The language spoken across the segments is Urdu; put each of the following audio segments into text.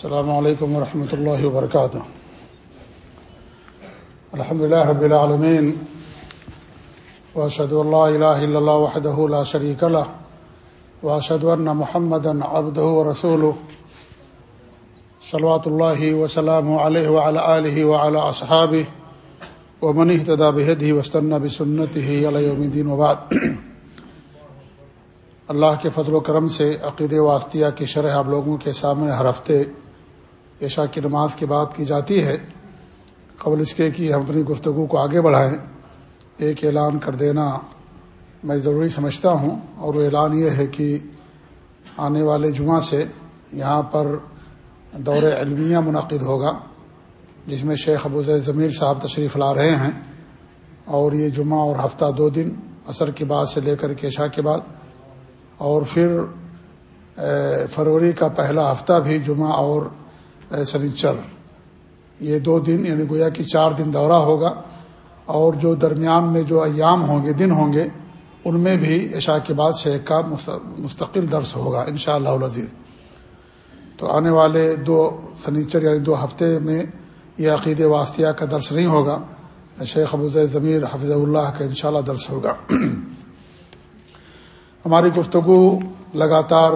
السلام علیکم ورحمۃ اللہ وبرکاتہ الحمد لله رب العالمين واشهد ان لا اله الا الله وحده لا شريك له واشهد ان محمدا عبده ورسوله، صلوات الله وسلامه عليه وعلى اله وعلى اصحابه ومن اهتدى بهديه واستنى بسنته الى يوم الدين وبعد. اللہ کے فضل و کرم سے عقید واسطیہ کی شرح آپ لوگوں کے سامنے ہر ہفتے عشاء کی نماز کی بات کی جاتی ہے، قبل اس کے کہ ہم اپنی گفتگو کو آگے بڑھائیں، ایک اعلان کر دینا میں ضروری سمجھتا ہوں۔ اور وہ اعلان یہ ہے کہ آنے والے جمعہ سے یہاں پر دور علمیہ منعقد ہوگا، جس میں شیخ ابو ضمیر صاحب تشریف لا رہے ہیں۔ اور یہ جمعہ اور ہفتہ دو دن، عصر کے بعد سے لے کر کے عشاء کے بعد۔ اور پھر فروری کا پہلا ہفتہ بھی جمعہ اور سنیچر، یہ دو دن یعنی گویا کہ چار دن دورہ ہوگا، اور جو درمیان میں جو ایام ہوں گے، دن ہوں گے، ان میں بھی عشاء کے بعد شیخ کا مستقل درس ہوگا ان شاء اللہ عزیز تو آنے والے دو سنیچر یعنی دو ہفتے میں یہ عقید واسطیہ کا درس نہیں ہوگا، شیخ ابو ضمیر حفظ اللہ کا انشاءاللہ درس ہوگا۔ ہماری گفتگو لگاتار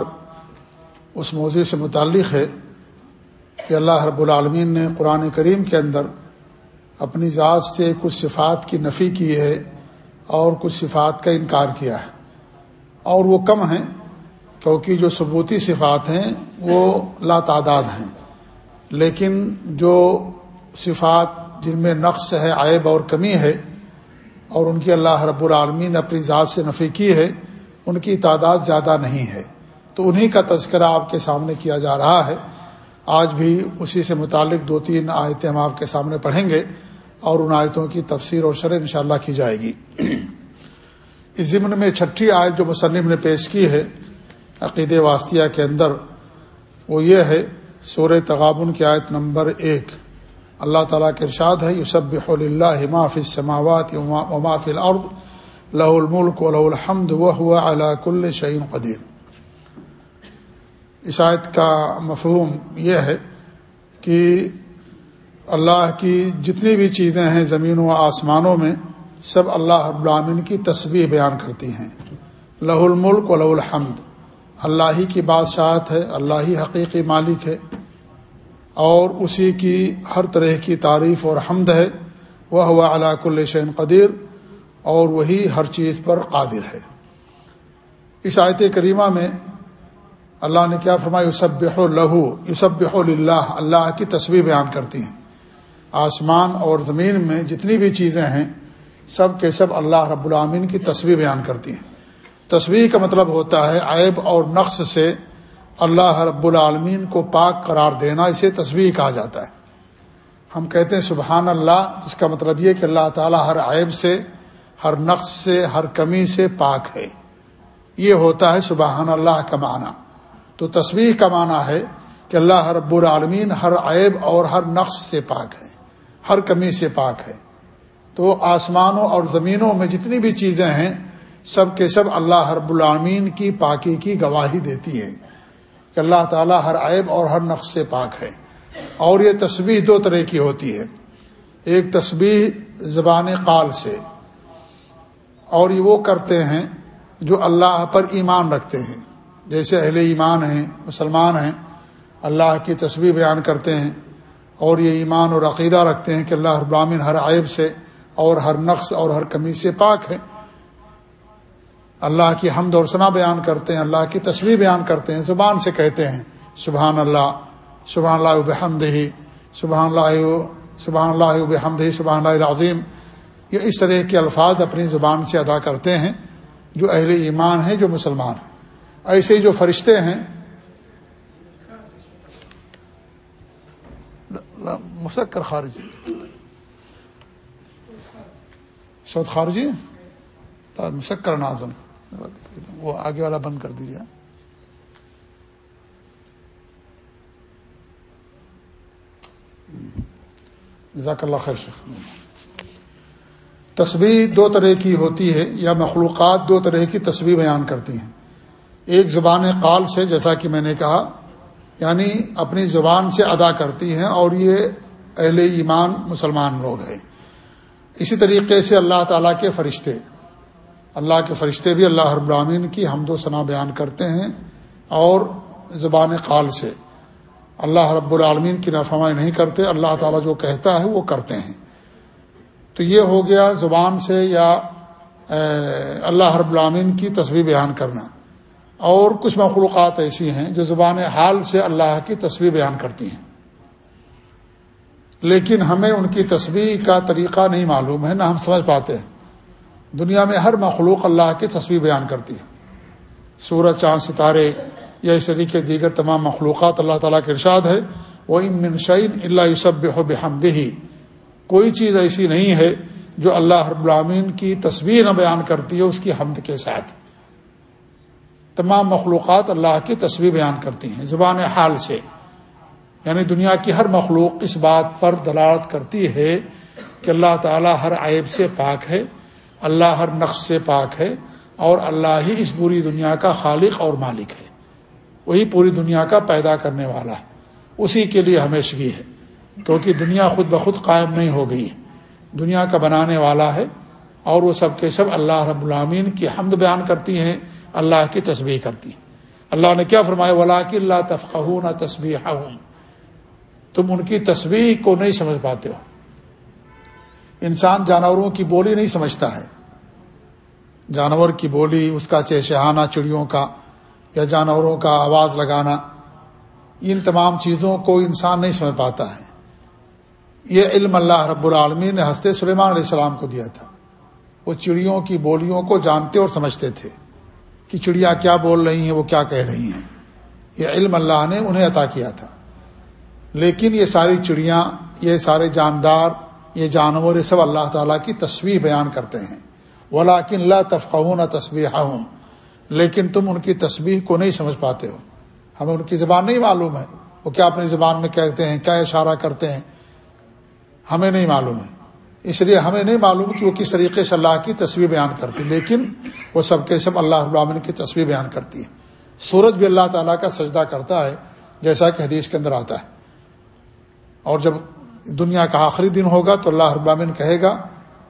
اس موضوع سے متعلق ہے۔ کہ اللہ رب العالمین نے قرآن کریم کے اندر اپنی ذات سے کچھ صفات کی نفی کی ہے اور کچھ صفات کا انکار کیا ہے۔ اور وہ کم ہیں کیونکہ جو ثبوتی صفات ہیں وہ لا تعداد ہیں۔ لیکن جو صفات جن میں نقص ہے، عیب اور کمی ہے اور ان کی اللہ رب العالمین نے اپنی ذات سے نفی کی ہے، ان کی تعداد زیادہ نہیں ہے۔ تو انہی کا تذکرہ آپ کے سامنے کیا جا رہا ہے۔ آج بھی اسی سے متعلق دو تین آیتیں ہم آپ کے سامنے پڑھیں گے اور ان آیتوں کی تفسیر اور شرح انشاءاللہ کی جائے گی۔ اس ضمن میں چھٹی آیت جو مسلم نے پیش کی ہے عقید واسطیہ کے اندر، وہ یہ ہے سور تغابن کی آیت نمبر ایک۔ اللہ تعالیٰ کے ارشاد ہے یوسب اللہ مافِ سماوات وماف العرد لہ الملک و لہ الحمد و ہوا اللہ کل شعین قدیر۔ اس آیت کا مفہوم یہ ہے کہ اللہ کی جتنی بھی چیزیں ہیں زمین و آسمانوں میں، سب اللہ ابرامین کی تصویر بیان کرتی ہیں۔ لہ الملک و لہ الحمد۔ اللہ ہی کی بادشاہت ہے، اللہ ہی حقیقی مالک ہے۔ اور اسی کی ہر طرح کی تعریف اور حمد ہے۔ وہ ہوا اللہ کل شین قدیر۔ اور وہی ہر چیز پر قادر ہے۔ اس آیت کریمہ میں اللہ نے کیا فرمایا؟ یوسب لہو یوسب اللہ اللہ کی تصویر بیان کرتی ہیں۔ آسمان اور زمین میں جتنی بھی چیزیں ہیں، سب کے سب اللہ رب العامین کی تصویر بیان کرتی ہیں۔ تصویر کا مطلب ہوتا ہے عیب اور نقص سے اللہ رب العالمین کو پاک قرار دینا، اسے تصویر کہا جاتا ہے۔ ہم کہتے ہیں سبحان اللہ، جس کا مطلب یہ کہ اللہ تعالیٰ ہر عیب سے، ہر نقص سے، ہر کمی سے پاک ہے۔ یہ ہوتا ہے سبحان اللہ کا معنی۔ تو تصویر کا معنی ہے کہ اللہ رب العالمین ہر عیب اور ہر نقص سے پاک ہے ہر کمی سے پاک ہے تو آسمانوں اور زمینوں میں جتنی بھی چیزیں ہیں، سب کے سب اللہ رب العالمین کی پاکی کی گواہی دیتی ہیں کہ اللہ تعالیٰ ہر عیب اور ہر نقص سے پاک ہے اور یہ تصویر دو طرح کی ہوتی ہے۔ ایک تصویر زبان قال سے، اور یہ وہ کرتے ہیں جو اللہ پر ایمان رکھتے ہیں۔ جیسے اہل ایمان ہیں، مسلمان ہیں، اللہ کی تصویر بیان کرتے ہیں اور یہ ایمان اور عقیدہ رکھتے ہیں کہ اللہ ابراہین ہر عیب سے اور ہر نقص اور ہر کمی سے پاک ہے۔ اللہ کی حمد اور ثنا بیان کرتے ہیں، اللہ کی تصویر بیان کرتے ہیں، زبان سے کہتے ہیں، سبحان اللہ سبحان اللہ بحمد ہی سبحان اللہ سبحان اللہ بحمد ہی سبحان اللہ عظیم یہ اس طرح کے الفاظ اپنی زبان سے ادا کرتے ہیں جو اہل ایمان ہیں، جو مسلمان ہیں۔ ایسے جو فرشتے ہیں مسکر خارجی۔ سعود خارجی؟ مسکر نازم وہ آگے والا بند کر دیجیے جزاک اللہ خیر تصویر دو طرح کی ہوتی ہے، یا مخلوقات دو طرح کی تصویر بیان کرتی ہیں۔ ایک زبان قال سے جیسا کہ میں نے کہا یعنی اپنی زبان سے ادا کرتی ہیں اور یہ اہل ایمان مسلمان لوگ ہیں۔ اسی طریقے سے اللہ تعالیٰ کے فرشتے، اللہ کے فرشتے بھی اللہ رب العامین کی حمد و ثنا بیان کرتے ہیں اور زبان قال سے۔ اللہ رب العالمین کی نافرمائی نہیں کرتے، اللہ تعالیٰ جو کہتا ہے وہ کرتے ہیں۔ تو یہ ہو گیا زبان سے یا اللہ رب العامین کی تصویر بیان کرنا۔ اور کچھ مخلوقات ایسی ہیں جو زبان حال سے اللہ کی تصویر بیان کرتی ہیں۔ لیکن ہمیں ان کی تصویر کا طریقہ نہیں معلوم ہے، نہ ہم سمجھ پاتے ہیں۔ دنیا میں ہر مخلوق اللہ کی تصویر بیان کرتی ہے۔ سورج، چاند، ستارے یا اس طریقے دیگر تمام مخلوقات اللہ تعالیٰ کے ارشاد ہے۔ وہ منشین اللہ یوسب بحمدہی کوئی چیز ایسی نہیں ہے جو اللہ رب العامین کی تصویر نہ بیان کرتی ہے، اس کی حمد کے ساتھ۔ تمام مخلوقات اللہ کی تصویر بیان کرتی ہیں، زبان حال سے۔ یعنی دنیا کی ہر مخلوق اس بات پر دلالت کرتی ہے کہ اللہ تعالیٰ ہر عیب سے پاک ہے، اللہ ہر نقش سے پاک ہے اور اللہ ہی اس پوری دنیا کا خالق اور مالک ہے۔ وہی پوری دنیا کا پیدا کرنے والا ہے۔ اسی کے لیے ہمیشگی ہے، کیونکہ دنیا خود بخود قائم نہیں ہو گئی۔ ہے دنیا کا بنانے والا ہے اور وہ سب کے سب اللہ رب العامین کی حمد بیان کرتی ہیں۔ اللہ کی تصویر کرتی۔ اللہ نے کیا فرمایا؟ ولا کہ اللہ تفقہ نہ تصویر تم ان کی تصویر کو نہیں سمجھ پاتے ہو۔ انسان جانوروں کی بولی نہیں سمجھتا ہے۔ جانور کی بولی، اس کا چہشہانہ چڑیوں کا یا جانوروں کا آواز لگانا، ان تمام چیزوں کو انسان نہیں سمجھ پاتا ہے۔ یہ علم اللہ رب العالمین نے ہنستے سلیمان علیہ السلام کو دیا تھا۔ وہ چڑیوں کی بولیوں کو جانتے اور سمجھتے تھے۔ کہ چڑیا کیا بول رہی ہیں، وہ کیا کہہ رہی ہیں۔ یہ علم اللہ نے انہیں عطا کیا تھا۔ لیکن یہ ساری چڑیاں، یہ سارے جاندار، یہ جانور، یہ سب اللہ تعالیٰ کی تصویر بیان کرتے ہیں۔ ولاکن اللہ تفقہ نہ تصویر لیکن تم ان کی تصویر کو نہیں سمجھ پاتے ہو۔ ہمیں ان کی زبان نہیں معلوم ہے۔ وہ کیا اپنی زبان میں کہتے ہیں، کیا اشارہ کرتے ہیں؟ ہمیں نہیں معلوم ہے۔ اس لیے ہمیں نہیں معلوم کہ وہ کس طریقے سے اللہ کی تصویر بیان کرتی لیکن وہ سب کے سب اللہ ابامن کی تصویر بیان کرتی ہے سورج بھی اللہ تعالیٰ کا سجدہ کرتا ہے، جیسا کہ حدیث کے اندر آتا ہے۔ اور جب دنیا کا آخری دن ہوگا تو اللہ ابامن کہے گا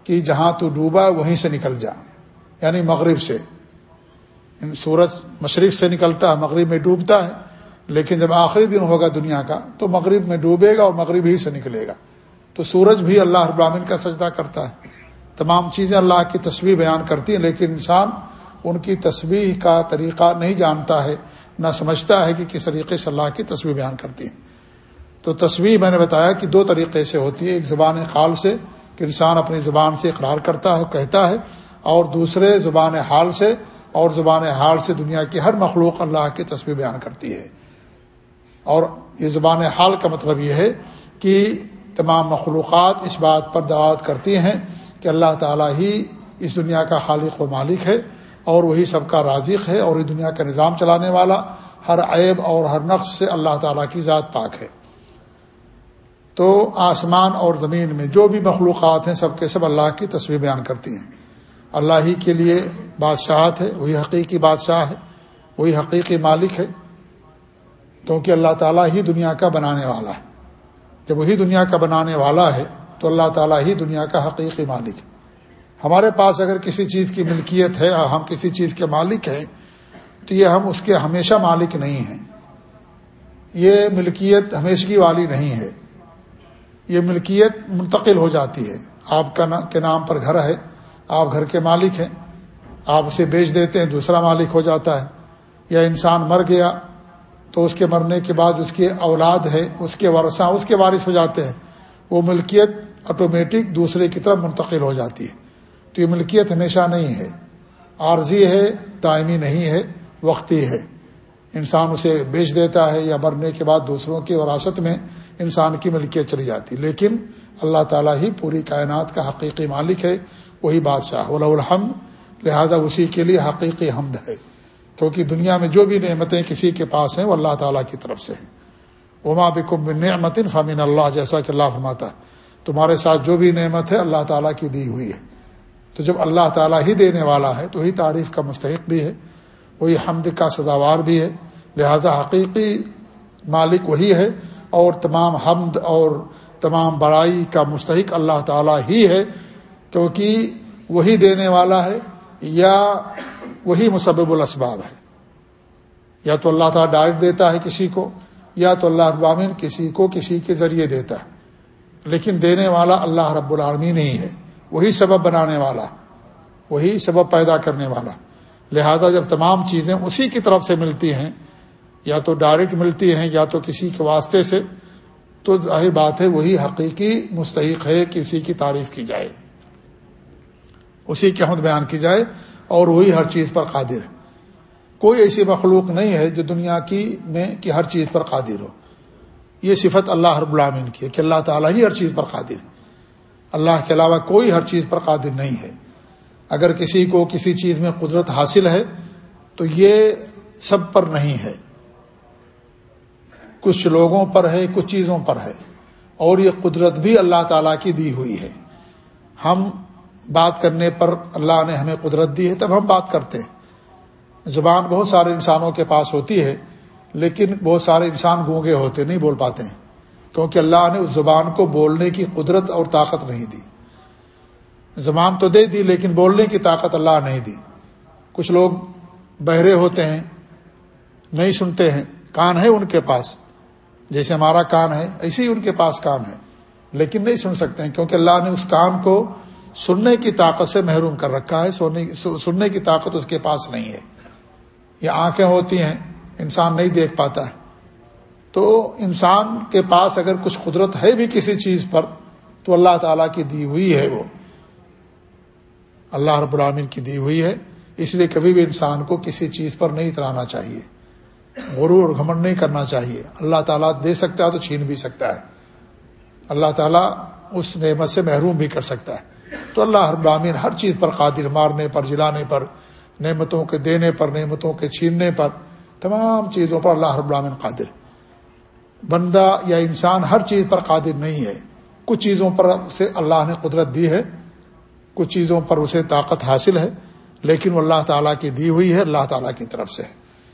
کہ جہاں تو ڈوبا وہیں سے نکل جا۔ یعنی مغرب سے۔ سورج مشرق سے نکلتا ہے، مغرب میں ڈوبتا ہے، لیکن جب آخری دن ہوگا دنیا کا، تو مغرب میں ڈوبے گا اور مغرب ہی سے نکلے گا۔ تو سورج بھی اللہ ابراہین کا سجدہ کرتا ہے۔ تمام چیزیں اللہ کی تصویر بیان کرتی ہیں، لیکن انسان ان کی تصویر کا طریقہ نہیں جانتا ہے، نہ سمجھتا ہے کہ کس طریقے سے اللہ کی تصویر بیان کرتی ہے تو تصویر میں نے بتایا کہ دو طریقے سے ہوتی ہے، ایک زبان خال سے، کہ انسان اپنی زبان سے اقرار کرتا ہے، کہتا ہے، اور دوسرے زبان حال سے، اور زبان حال سے دنیا کی ہر مخلوق اللہ کی تصویر بیان کرتی ہے۔ اور یہ زبان حال کا مطلب یہ ہے کہ تمام مخلوقات اس بات پر دعوت کرتی ہیں کہ اللہ تعالیٰ ہی اس دنیا کا خالق و مالک ہے اور وہی سب کا رازق ہے اور اس دنیا کا نظام چلانے والا ہر عیب اور ہر نقش سے اللہ تعالیٰ کی ذات پاک ہے۔ تو آسمان اور زمین میں جو بھی مخلوقات ہیں سب کے سب اللہ کی تصویر بیان کرتی ہیں۔ اللہ ہی کے لیے بادشاہت ہے، وہی حقیقی بادشاہ ہے، وہی حقیقی مالک ہے، کیونکہ اللہ تعالیٰ ہی دنیا کا بنانے والا ہے۔ جب وہی دنیا کا بنانے والا ہے، تو اللہ تعالیٰ ہی دنیا کا حقیقی مالک ہے۔ ہمارے پاس اگر کسی چیز کی ملکیت ہے، ہم کسی چیز کے مالک ہیں، تو یہ ہم اس کے ہمیشہ مالک نہیں ہیں۔ یہ ملکیت ہمیشگی والی نہیں ہے۔ یہ ملکیت منتقل ہو جاتی ہے۔ آپ کا کے نام پر گھر ہے، آپ گھر کے مالک ہیں۔ آپ اسے بیچ دیتے ہیں، دوسرا مالک ہو جاتا ہے۔ یا انسان مر گیا تو اس کے مرنے کے بعد اس کی اولاد ہے، اس کے ورثہ، اس کے وارث ہو جاتے ہیں۔ وہ ملکیت آٹومیٹک دوسرے کی طرف منتقل ہو جاتی ہے۔ تو یہ ملکیت ہمیشہ نہیں ہے۔ عارضی ہے، دائمی نہیں ہے، وقتی ہے۔ انسان اسے بیچ دیتا ہے یا مرنے کے بعد دوسروں کی وراثت میں انسان کی ملکیت چلی جاتی۔ لیکن اللہ تعالیٰ ہی پوری کائنات کا حقیقی مالک ہے، وہی بادشاہ۔ ولا الحمد، لہذا اسی کے لیے حقیقی حمد ہے۔ کیونکہ دنیا میں جو بھی نعمتیں کسی کے پاس ہیں، وہ اللہ تعالیٰ کی طرف سے ہیں۔ وما بکم نعمت فامین اللہ جیسا کہ اللہ فرماتا ہے۔ تمہارے ساتھ جو بھی نعمت ہے، اللہ تعالیٰ کی دی ہوئی ہے۔ تو جب اللہ تعالیٰ ہی دینے والا ہے، تو وہی تعریف کا مستحق بھی ہے۔ وہی حمد کا سزاوار بھی ہے۔ لہذا حقیقی مالک وہی ہے۔ اور تمام حمد اور تمام بڑائی کا مستحق اللہ تعالیٰ ہی ہے۔ کیونکہ وہی دینے والا ہے۔ یا وہی مسبب الاسباب ہے۔ یا تو اللہ تعالیٰ ڈائریکٹ دیتا ہے کسی کو، یا تو اللہ ابامن کسی کو کسی کے ذریعے دیتا ہے۔ لیکن دینے والا اللہ رب العالمین ہی ہے۔ وہی سبب بنانے والا، وہی سبب پیدا کرنے والا۔ لہذا جب تمام چیزیں اسی کی طرف سے ملتی ہیں، یا تو ڈائریکٹ ملتی ہیں، یا تو کسی کے واسطے سے، تو ظاہر بات ہے وہی حقیقی مستحق ہے کہ اسی کی تعریف کی جائے۔ اسی کی حمد بیان کی جائے۔ اور وہی ہر چیز پر قادر ہے۔ کوئی ایسی مخلوق نہیں ہے جو دنیا کی میں کہ ہر چیز پر قادر ہو۔ یہ صفت اللہ رب العامن کی ہے کہ اللہ تعالیٰ ہی ہر چیز پر قادر ہے۔ اللہ کے علاوہ کوئی ہر چیز پر قادر نہیں ہے۔ اگر کسی کو کسی چیز میں قدرت حاصل ہے تو یہ سب پر نہیں ہے۔ کچھ لوگوں پر ہے، کچھ چیزوں پر ہے۔ اور یہ قدرت بھی اللہ تعالیٰ کی دی ہوئی ہے۔ ہم بات کرنے پر اللہ نے ہمیں قدرت دی ہے، تب ہم بات کرتے ہیں۔ زبان بہت سارے انسانوں کے پاس ہوتی ہے، لیکن بہت سارے انسان گونگے ہوتے نہیں، بول پاتے ہیں۔ کیونکہ اللہ نے اس زبان کو بولنے کی قدرت اور طاقت نہیں دی۔ زبان تو دے دی، لیکن بولنے کی طاقت اللہ نہیں دی۔ کچھ لوگ بہرے ہوتے ہیں، نہیں سنتے ہیں، کان ہے ان کے پاس۔ جیسے ہمارا کان ہے، ایسے ہی ان کے پاس کان ہے۔ لیکن نہیں سن سکتے ہیں، کیونکہ اللہ نے اس کان کو سننے کی طاقت سے محروم کر رکھا ہے، سننے کی طاقت اس کے پاس نہیں ہے۔ یہ آنکھیں ہوتی ہیں، انسان نہیں دیکھ پاتا ہے۔ تو انسان کے پاس اگر کچھ قدرت ہے بھی کسی چیز پر، تو اللہ تعالیٰ کی دی ہوئی ہے وہ۔ اللہ رب العالمین کی دی ہوئی ہے۔ اس لیے کبھی بھی انسان کو کسی چیز پر نہیں اترانا چاہیے۔ غرور اور گھمنڈ نہیں کرنا چاہیے۔ اللہ تعالیٰ دے سکتا ہے تو چھین بھی سکتا ہے۔ اللہ تعالیٰ اس نعمت سے محروم بھی کر سکتا ہے۔ تو اللہ رب العالمین ہر چیز پر قادر مارنے پر، جلانے پر، نعمتوں کے دینے پر، نعمتوں کے چھیننے پر، تمام چیزوں پر اللہ رب العالمین قادر۔ بندہ یا انسان ہر چیز پر قادر نہیں ہے۔ کچھ چیزوں پر سے اللہ نے قدرت دی ہے، کچھ چیزوں پر اسے طاقت حاصل ہے، لیکن وہ اللہ تعالیٰ کی دی ہوئی ہے، اللہ تعالیٰ کی طرف سے۔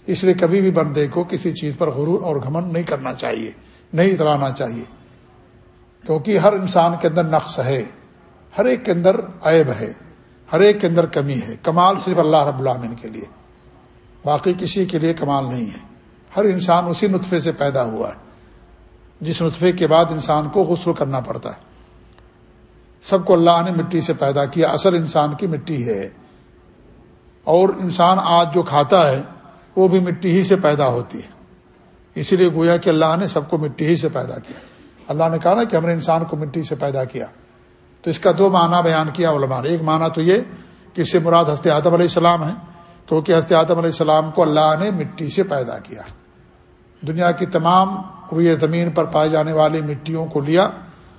اس لیے کبھی بھی بندے کو کسی چیز پر غرور اور گھمن نہیں کرنا چاہیے، نہیں اترانا چاہیے۔ کیونکہ ہر انسان کے اندر نقص ہے۔ ہر ایک کے اندر عیب ہے، ہر ایک کے اندر کمی ہے۔ کمال صرف اللہ رب العامن کے لیے۔ باقی کسی کے لیے کمال نہیں ہے۔ ہر انسان اسی نطفے سے پیدا ہوا ہے۔ جس نطفے کے بعد انسان کو غسل کرنا پڑتا ہے۔ سب کو اللہ نے مٹی سے پیدا کیا، اصل انسان کی مٹی ہے۔ اور انسان آج جو کھاتا ہے، وہ بھی مٹی ہی سے پیدا ہوتی ہے۔ اسی لیے گویا کہ اللہ نے سب کو مٹی ہی سے پیدا کیا۔ اللہ نے کہا نا کہ ہم نے انسان کو مٹی سے پیدا کیا۔ تو اس کا دو معنی بیان کیا علماء نے۔ ایک معنی تو یہ کہ اس سے مراد ہست آدم علیہ السلام ہے کیونکہ ہست آدم علیہ السلام کو اللہ نے مٹی سے پیدا کیا۔ دنیا کی تمام روئے زمین پر پائے جانے والی مٹیوں کو لیا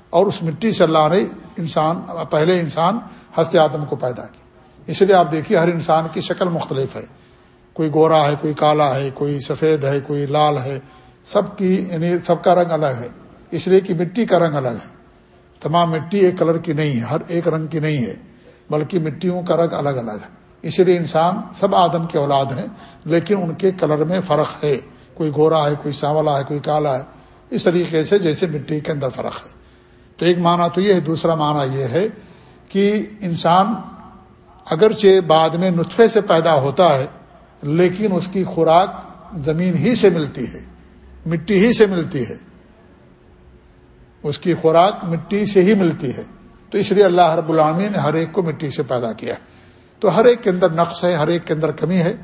اور اس مٹی سے اللہ نے انسان، پہلے انسان ہست آدم کو پیدا کی اس لیے آپ دیکھیے ہر انسان کی شکل مختلف ہے۔ کوئی گورا ہے، کوئی کالا ہے، کوئی سفید ہے، کوئی لال ہے۔ سب کی یعنی سب کا رنگ الگ ہے۔ اس لیے کہ مٹی کا رنگ الگ ہے۔ تمام مٹی ایک کلر کی نہیں ہے، ہر ایک رنگ کی نہیں ہے، بلکہ مٹیوں کا رنگ الگ الگ ہے۔ اسی لیے انسان سب آدم کے اولاد ہیں، لیکن ان کے کلر میں فرق ہے۔ کوئی گورا ہے، کوئی سانولا ہے، کوئی کالا ہے۔ اس طریقے سے جیسے مٹی کے اندر فرق ہے۔ تو ایک معنی تو یہ ہے، دوسرا معنی یہ ہے کہ انسان اگرچہ بعد میں نطفے سے پیدا ہوتا ہے، لیکن اس کی خوراک زمین ہی سے ملتی ہے، مٹی ہی سے ملتی ہے۔ اس کی خوراک مٹی سے ہی ملتی ہے۔ تو اس لیے اللہ رب العامی نے ہر ایک کو مٹی سے پیدا کیا تو ہر ایک کے اندر نقص ہے، ہر ایک کے اندر کمی ہے۔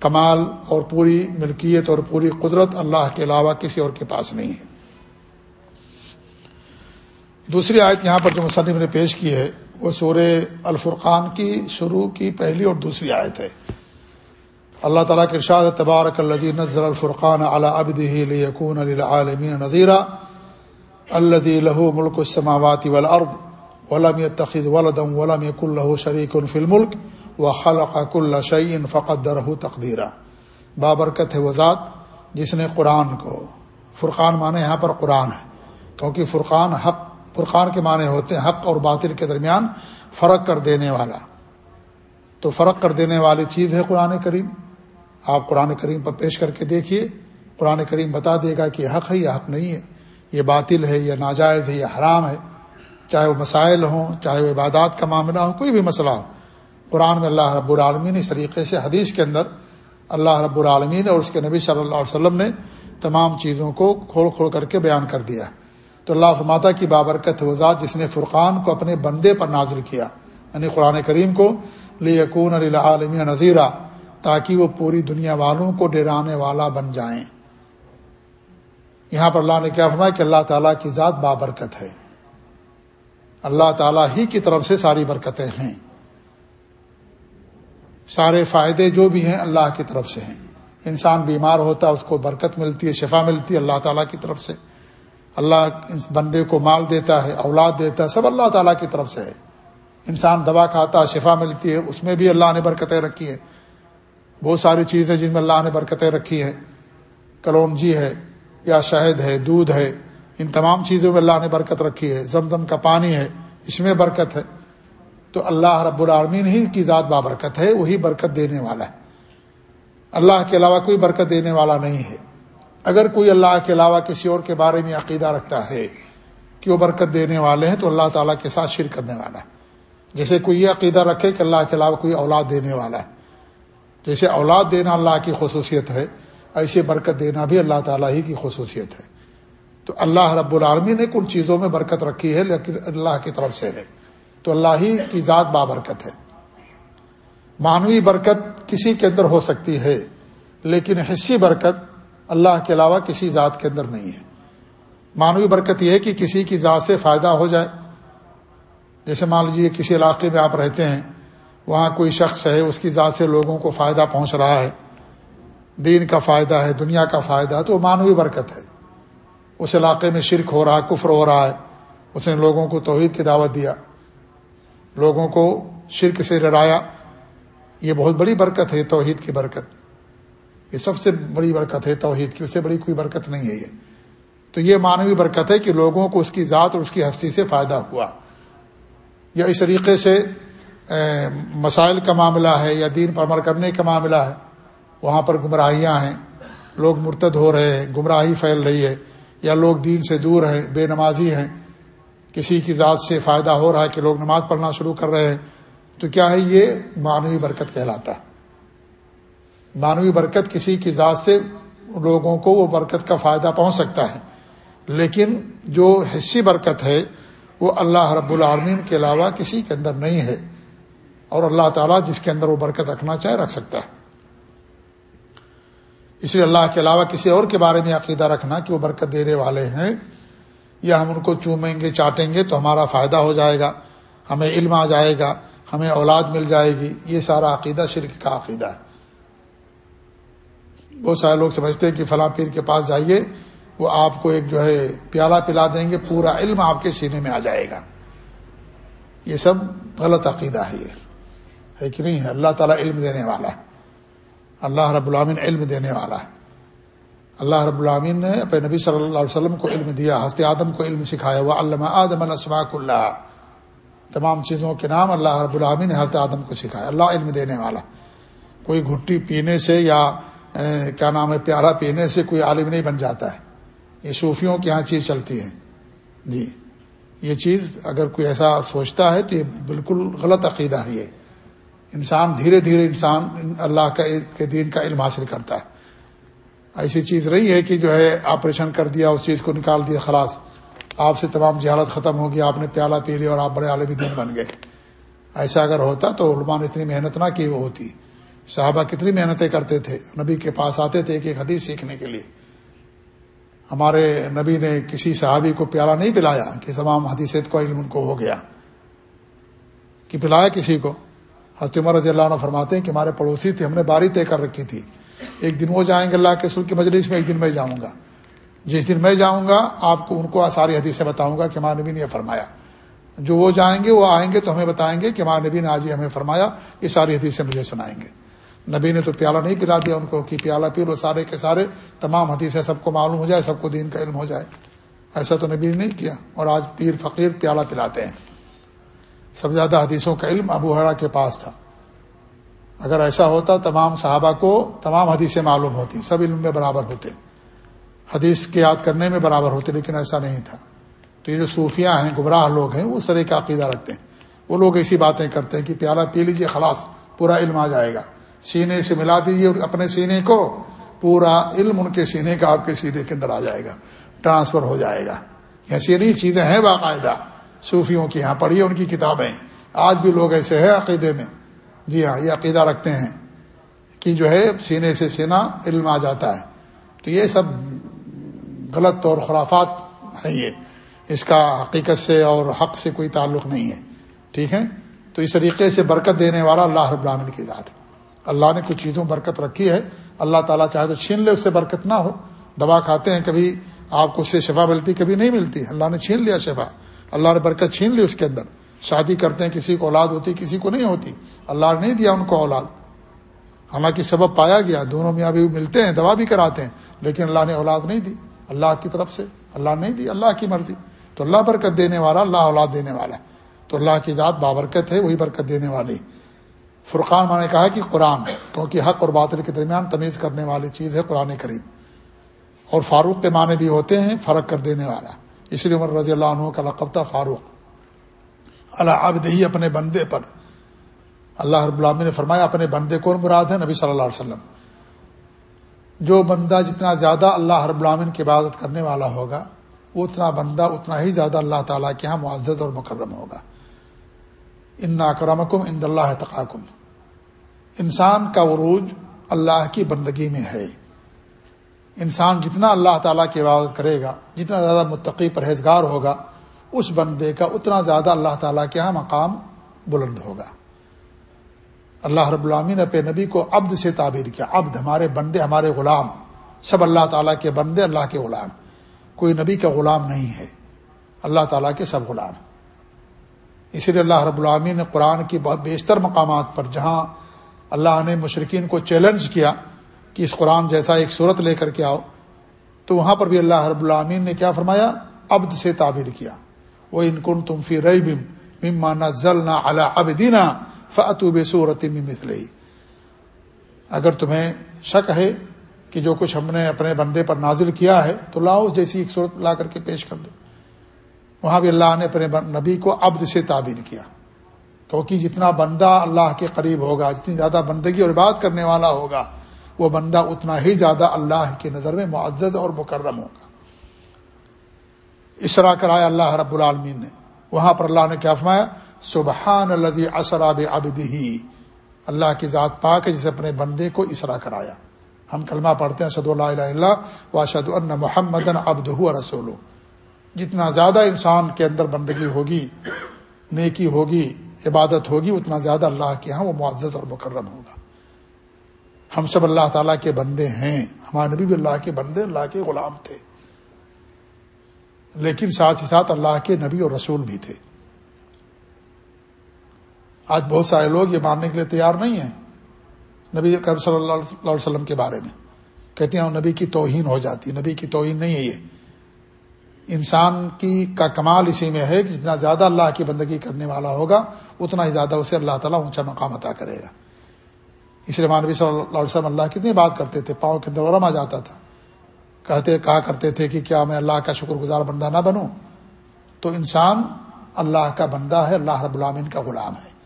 کمال اور پوری ملکیت اور پوری قدرت اللہ کے علاوہ کسی اور کے پاس نہیں ہے۔ دوسری آیت یہاں پر جو مصنف نے پیش کی ہے، وہ سورہ الفرقان کی شروع کی پہلی اور دوسری آیت ہے۔ اللہ تعالیٰ کے ارشاد تبارک الذي نزل الفرقان على عبده ليكون للعالمين نذيرا الذي له ملك السماوات والارض ولم يتخذ ولدا ولم يكن له شريك في الملك وخلق كل شيء فقدره تقديرا۔ بابرکت ہے وہ ذات جس نے قرآن کو، فرقان مانے یہاں پر قرآن ہے۔ کیونکہ فرقان حق، فرقان کے معنی ہوتے ہیں حق اور باطل کے درمیان فرق کر دینے والا۔ تو فرق کر دینے والی چیز ہے قرآن کریم۔ آپ قرآن کریم پر پیش کر کے دیکھیے۔ قرآن کریم بتا دے گا کہ حق ہے یا حق نہیں ہے۔ یہ باطل ہے یا ناجائز ہے یا حرام ہے۔ چاہے وہ مسائل ہوں، چاہے وہ عبادات کا معاملہ ہو، کوئی بھی مسئلہ ہو۔ قرآن میں اللہ رب العالمین اس طریقے سے حدیث کے اندر اللہ رب العالمین اور اس کے نبی صلی اللہ علیہ وسلم نے تمام چیزوں کو کھول کھول کر کے بیان کر دیا۔ تو اللہ فرماتا کی بابرکت وزاد جس نے فرقان کو اپنے بندے پر نازل کیا یعنی قرآن کریم کو، لیکون عالمی نذیرہ تاکہ وہ پوری دنیا والوں کو ڈرانے والا بن جائیں۔ یہاں پر اللہ نے کیا فرمایا کہ اللہ تعالیٰ کی ذات بابرکت ہے۔ اللہ تعالیٰ ہی کی طرف سے ساری برکتیں ہیں۔ سارے فائدے جو بھی ہیں اللہ کی طرف سے ہیں۔ انسان بیمار ہوتا ہے، اس کو برکت ملتی ہے، شفا ملتی ہے اللہ تعالیٰ کی طرف سے۔ اللہ اس بندے کو مال دیتا ہے، اولاد دیتا ہے، سب اللہ تعالیٰ کی طرف سے ہے۔ انسان دوا کھاتا ہے، شفا ملتی ہے، اس میں بھی اللہ نے برکتیں رکھی ہیں۔ بہت ساری چیزیں جن میں اللہ نے برکتیں رکھی ہیں۔ کلونجی ہے یا شہد ہے، دودھ ہے، ان تمام چیزوں میں اللہ نے برکت رکھی ہے۔ زمزم کا پانی ہے، اس میں برکت ہے۔ تو اللہ رب العالمین ہی کی ذات بابرکت ہے، وہی برکت دینے والا ہے۔ اللہ کے علاوہ کوئی برکت دینے والا نہیں ہے۔ اگر کوئی اللہ کے علاوہ کسی اور کے بارے میں عقیدہ رکھتا ہے کہ وہ برکت دینے والے ہیں، تو اللہ تعالیٰ کے ساتھ شرک کرنے والا ہے۔ جیسے کوئی یہ عقیدہ رکھے کہ اللہ کے علاوہ کوئی اولاد دینے والا ہے۔ جیسے اولاد دینا اللہ کی خصوصیت ہے ایسے برکت دینا بھی اللہ تعالیٰ ہی کی خصوصیت ہے۔ تو اللہ رب العالمی نے کن چیزوں میں برکت رکھی ہے لیکن اللہ کی طرف سے ہے۔ تو اللہ ہی کی ذات بابرکت ہے۔ معنوی برکت کسی کے اندر ہو سکتی ہے، لیکن حصی برکت اللہ کے علاوہ کسی ذات کے اندر نہیں ہے۔ معنوی برکت یہ ہے کہ کسی کی ذات سے فائدہ ہو جائے۔ جیسے مان لیجیے کسی علاقے میں آپ رہتے ہیں، وہاں کوئی شخص ہے، اس کی ذات سے لوگوں کو فائدہ پہنچ رہا ہے۔ دین کا فائدہ ہے، دنیا کا فائدہ ہے، تو وہ معنوی برکت ہے۔ اس علاقے میں شرک ہو رہا ہے، کفر ہو رہا ہے۔ اس نے لوگوں کو توحید کی دعوت دیا۔ لوگوں کو شرک سے ڈرایا۔ یہ بہت بڑی برکت ہے، توحید کی برکت۔ یہ سب سے بڑی برکت ہے، توحید کی۔ اس سے بڑی کوئی برکت نہیں ہے یہ۔ تو یہ معنوی برکت ہے کہ لوگوں کو اس کی ذات اور اس کی ہستی سے فائدہ ہوا۔ یا اس طریقے سے مسائل کا معاملہ ہے یا دین پر عمل کرنے کا معاملہ ہے۔ وہاں پر گمراہیاں ہیں، لوگ مرتد ہو رہے ہیں، گمراہی پھیل رہی ہے، یا لوگ دین سے دور ہیں، بے نمازی ہیں۔ کسی کی ذات سے فائدہ ہو رہا ہے کہ لوگ نماز پڑھنا شروع کر رہے ہیں، تو کیا ہے یہ معنوی برکت کہلاتا ہے؟ معنوی برکت کسی کی ذات سے لوگوں کو وہ برکت کا فائدہ پہنچ سکتا ہے۔ لیکن جو حصی برکت ہے، وہ اللہ رب العالمین کے علاوہ کسی کے اندر نہیں ہے۔ اور اللہ تعالیٰ جس کے اندر وہ برکت رکھنا چاہے رکھ سکتا ہے۔ اس لیے اللہ کے علاوہ کسی اور کے بارے میں عقیدہ رکھنا کہ وہ برکت دینے والے ہیں۔ یا ہم ان کو چومیں گے، چاٹیں گے تو ہمارا فائدہ ہو جائے گا، ہمیں علم آ جائے گا، ہمیں اولاد مل جائے گی۔ یہ سارا عقیدہ شرک کا عقیدہ ہے۔ بہت سارے لوگ سمجھتے ہیں کہ فلاں پیر کے پاس جائیے، وہ آپ کو ایک جو ہے پیالہ پلا دیں گے، پورا علم آپ کے سینے میں آ جائے گا۔ یہ سب غلط عقیدہ ہے یہ۔ ہے کہ نہیں؟ ہے اللہ تعالیٰ علم دینے والا ہے۔ اللہ رب العامن علم دینے والا ہے۔ اللہ رب العامین نے اپنے نبی صلی اللہ علیہ وسلم کو علم دیا، حضرت آدم کو علم سکھایا۔ ہوا علامہ آدم السماک اللہ۔ تمام چیزوں کے نام اللہ رب العامین نے حضرت آدم کو سکھایا۔ اللہ علم دینے والا۔ کوئی گھٹی پینے سے یا کیا نام ہے، پیارا پینے سے کوئی عالم نہیں بن جاتا ہے۔ یہ صوفیوں کی یہاں چیز چلتی ہے جی۔ یہ چیز اگر کوئی ایسا سوچتا ہے تو یہ بالکل غلط عقیدہ ہے یہ۔ انسان دھیرے دھیرے انسان اللہ کا کے دین کا علم حاصل کرتا ہے۔ ایسی چیز رہی ہے کہ جو ہے آپریشن کر دیا، اس چیز کو نکال دیا، خلاص۔ آپ سے تمام جہالت ختم ہو گیا آپ نے پیالہ پی لیا اور آپ بڑے عالمی دین بن گئے۔ ایسا اگر ہوتا تو علماء نے اتنی محنت نہ کی، وہ ہوتی۔ صحابہ کتنی محنتیں کرتے تھے، نبی کے پاس آتے تھے ایک ایک حدیث سیکھنے کے لیے۔ ہمارے نبی نے کسی صحابی کو پیارا نہیں پلایا کہ تمام حدیثت کو علم ان کو ہو گیا۔ کہ پلایا کسی کو؟ حضرت عمر رضی اللہ عنہ فرماتے ہیں کہ ہمارے پڑوسی تھے، ہم نے باری طے کر رکھی تھی۔ ایک دن وہ جائیں گے اللہ کے سر کی مجلس میں، ایک دن میں جاؤں گا۔ جس دن میں جاؤں گا، آپ کو ان کو ساری حدیثیں بتاؤں گا کہ ہمارے نبی نے یہ فرمایا۔ جو وہ جائیں گے، وہ آئیں گے تو ہمیں بتائیں گے کہ ہمارے نبی نے آج ہی ہمیں فرمایا، یہ ساری حدیثیں مجھے سنائیں گے۔ نبی نے تو پیالہ نہیں پلا دیا ان کو کہ پیالہ پی لو سارے کے سارے، تمام حدیثیں سب کو معلوم ہو جائے، سب کو دین کا علم ہو جائے۔ ایسا تو نبی نے نہیں کیا۔ اور آج پیر فقیر پیالہ پلاتے ہیں۔ سب زیادہ حدیثوں کا علم ابو ہرا کے پاس تھا۔ اگر ایسا ہوتا تمام صحابہ کو تمام حدیثیں معلوم ہوتی، سب علم میں برابر ہوتے۔ حدیث کے یاد کرنے میں برابر ہوتے، لیکن ایسا نہیں تھا۔ تو یہ جو صوفیاں ہیں، گمراہ لوگ ہیں، وہ سرے کا عقیدہ رکھتے ہیں۔ وہ لوگ ایسی باتیں کرتے ہیں کہ پیالہ پی لیجیے خلاص، پورا علم آ جائے گا۔ سینے سے ملا دیجیے اپنے سینے کو، پورا علم ان کے سینے کا آپ کے سینے کے اندر آ جائے گا، ٹرانسفر ہو جائے گا۔ ایسی نہیں چیزیں ہیں باقاعدہ صوفیوں کی یہاں پڑھیے ان کی کتابیں۔ آج بھی لوگ ایسے ہیں عقیدے میں۔ جی ہاں یہ عقیدہ رکھتے ہیں کہ جو ہے سینے سے سینا علم آ جاتا ہے۔ تو یہ سب غلط اور خرافات ہیں یہ۔ اس کا حقیقت سے اور حق سے کوئی تعلق نہیں ہے۔ ٹھیک ہے؟ تو اس طریقے سے برکت دینے والا اللہ رب العالمین کی ذات اللہ نے کچھ چیزوں برکت رکھی ہے۔ اللہ تعالیٰ چاہے تو چھین لے، اس سے برکت نہ ہو۔ دوا کھاتے ہیں، کبھی آپ کو اس سے شفا ملتی، کبھی نہیں ملتی۔ اللہ نے چھین لیا شفا۔ اللہ نے برکت چھین لی اس کے اندر۔ شادی کرتے ہیں، کسی کو اولاد ہوتی، کسی کو نہیں ہوتی۔ اللہ نے نہیں دیا ان کو اولاد۔ حالانکہ سبب پایا گیا، دونوں میں ابھی ملتے ہیں، دوا بھی کراتے ہیں، لیکن اللہ نے اولاد نہیں دی۔ اللہ کی طرف سے اللہ نہیں دی، اللہ کی مرضی۔ تو اللہ برکت دینے والا، اللہ اولاد دینے والا تو اللہ کی ذات بابرکت ہے، وہی برکت دینے والی۔ فرقان میں نے کہا کہ قرآن، کیونکہ حق اور باطل کے درمیان تمیز کرنے والی چیز ہے قرآن کریم۔ اور فاروق کے معنی بھی ہوتے ہیں، فرق کر دینے والا۔ اس لیے عمر رضی اللہ عنہ کا لقب تھا فاروق۔ اللہ اب دہی اپنے بندے پر۔ اللہ رب العالمین نے فرمایا، اپنے بندے کون مراد ہے نبی صلی اللہ علیہ وسلم۔ جو بندہ جتنا زیادہ اللہ رب العالمین کی عبادت کرنے والا ہوگا اتنا بندہ اتنا ہی زیادہ اللہ تعالیٰ کے یہاں معزز اور مکرم ہوگا۔ ان ناکرمکم ان اللہ تقاکم انسان کا عروج اللہ کی بندگی میں ہے۔ انسان جتنا اللہ تعالیٰ کی عبادت کرے گا، جتنا زیادہ متقی پرہیزگار ہوگا، اس بندے کا اتنا زیادہ اللہ تعالیٰ کے یہاں مقام بلند ہوگا۔ اللہ رب العامین اپنے نبی کو عبد سے تعبیر کیا، عبد ہمارے بندے، ہمارے غلام، سب اللہ تعالیٰ کے بندے، اللہ کے غلام۔ کوئی نبی کا غلام نہیں ہے، اللہ تعالیٰ کے سب غلام۔ اسی لیے اللہ رب العامین نے قرآن کی بہت بیشتر مقامات پر، جہاں اللہ نے مشرقین کو چیلنج کیا کہ اس قرآن جیسا ایک صورت لے کر کے آؤ، تو وہاں پر بھی اللہ رب العامین نے کیا فرمایا؟ عبد سے تعبیر کیا۔ وہ ان کن تم فی رئی بم ممانا ضل اللہ اب دینا صورت اگر تمہیں شک ہے کہ جو کچھ ہم نے اپنے بندے پر نازل کیا ہے، تو لاؤ جیسی ایک صورت لا کر کے پیش کر دو۔ وہاں بھی اللہ نے اپنے نبی کو عبد سے تعبیر کیا۔ کیونکہ جتنا بندہ اللہ کے قریب ہوگا، جتنی زیادہ بندگی اور بات کرنے والا ہوگا وہ بندہ اتنا ہی زیادہ اللہ کی نظر میں معزز اور مکرم ہوگا۔ اسرا کرایا اللہ رب العالمین نے۔ وہاں پر اللہ نے کیا فرمایا؟ سبحان الزی اسراب ابدی اللہ کی ذات پاک جسے اپنے بندے کو اسرا کرایا۔ ہم کلمہ پڑھتے ہیں صد اللہ اللہ واشد ان محمد ابد رسول جتنا زیادہ انسان کے اندر بندگی ہوگی، نیکی ہوگی، عبادت ہوگی، اتنا زیادہ اللہ کے ہاں وہ معزز اور مکرم ہوگا۔ ہم سب اللہ تعالیٰ کے بندے ہیں۔ ہمارے نبی بھی اللہ کے بندے، اللہ کے غلام تھے۔ لیکن ساتھ ہی ساتھ اللہ کے نبی اور رسول بھی تھے۔ آج بہت سارے لوگ یہ ماننے کے لیے تیار نہیں ہیں نبی کرم صلی اللہ علیہ وسلم کے بارے میں۔ کہتے ہیں نبی کی توہین ہو جاتی ہے نبی کی توہین نہیں ہے یہ۔ انسان کی کا کمال اسی میں ہے کہ جتنا زیادہ اللہ کی بندگی کرنے والا ہوگا، اتنا ہی زیادہ اسے اللہ تعالیٰ اونچا مقام عطا کرے گا۔ اس لیے مانوی صلی اللہ علیہ وسلم اللہ کتنی بات کرتے تھے، پاؤں کے اندر ورم آ جاتا تھا۔ کہتے، کہا کرتے تھے کہ کیا میں اللہ کا شکر گزار بندہ نہ بنوں؟ تو انسان اللہ کا بندہ ہے، اللہ رب العامین کا غلام ہے۔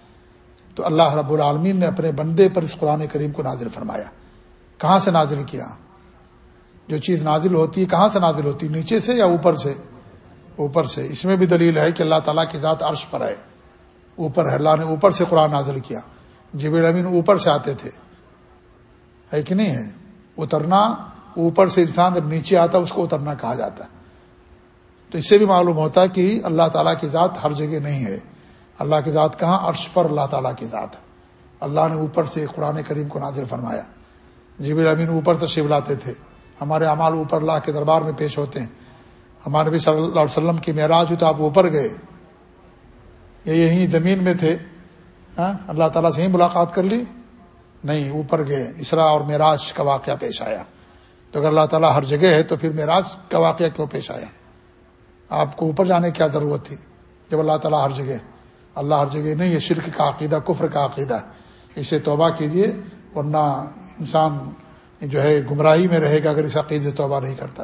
تو اللہ رب العالمین نے اپنے بندے پر اس قرآن کریم کو نازل فرمایا۔ کہاں سے نازل کیا؟ جو چیز نازل ہوتی ہے کہاں سے نازل ہوتی؟ ہے نیچے سے یا اوپر سے؟ اوپر سے۔ اس میں بھی دلیل ہے کہ اللہ تعالیٰ کی ذات عرش پر ہے اوپر ہے، اللہ نے اوپر سے قرآن نازل کیا۔ جب امین اوپر سے آتے تھے۔ ہے کہ نہیں ہے؟ اترنا اوپر سے انسان جب نیچے آتا اس کو اترنا کہا جاتا ہے۔ تو اس سے بھی معلوم ہوتا ہے کہ اللہ تعالیٰ کی ذات ہر جگہ نہیں ہے۔ اللہ کی ذات کہاں؟ عرش پر اللہ تعالیٰ کی ذات۔ ہے اللہ نے اوپر سے قرآن کریم کو نازل فرمایا۔ جب امین اوپر سے شیو لاتے تھے۔ ہمارے اعمال اوپر اللہ کے دربار میں پیش ہوتے ہیں۔ ہمارے نبی صلی اللہ علیہ وسلم کی معراج ہوئی تو آپ اوپر گئے۔ یہ یہیں زمین میں تھے۔ ہاں؟ اللہ تعالیٰ سے ہی ملاقات کر لی۔ نہیں، اوپر گئے۔ اسرا اور معراج کا واقعہ پیش آیا۔ تو اگر اللہ تعالیٰ ہر جگہ ہے تو پھر معراج کا واقعہ کیوں پیش آیا؟ آپ کو اوپر جانے کی کیا ضرورت تھی؟ جب اللہ تعالیٰ ہر جگہ اللہ ہر جگہ نہیں، یہ شرک کا عقیدہ، کفر کا عقیدہ اسے توبہ کیجیے ورنہ انسان جو ہے گمراہی میں رہے گا اگر اس عقید سے توبہ نہیں کرتا۔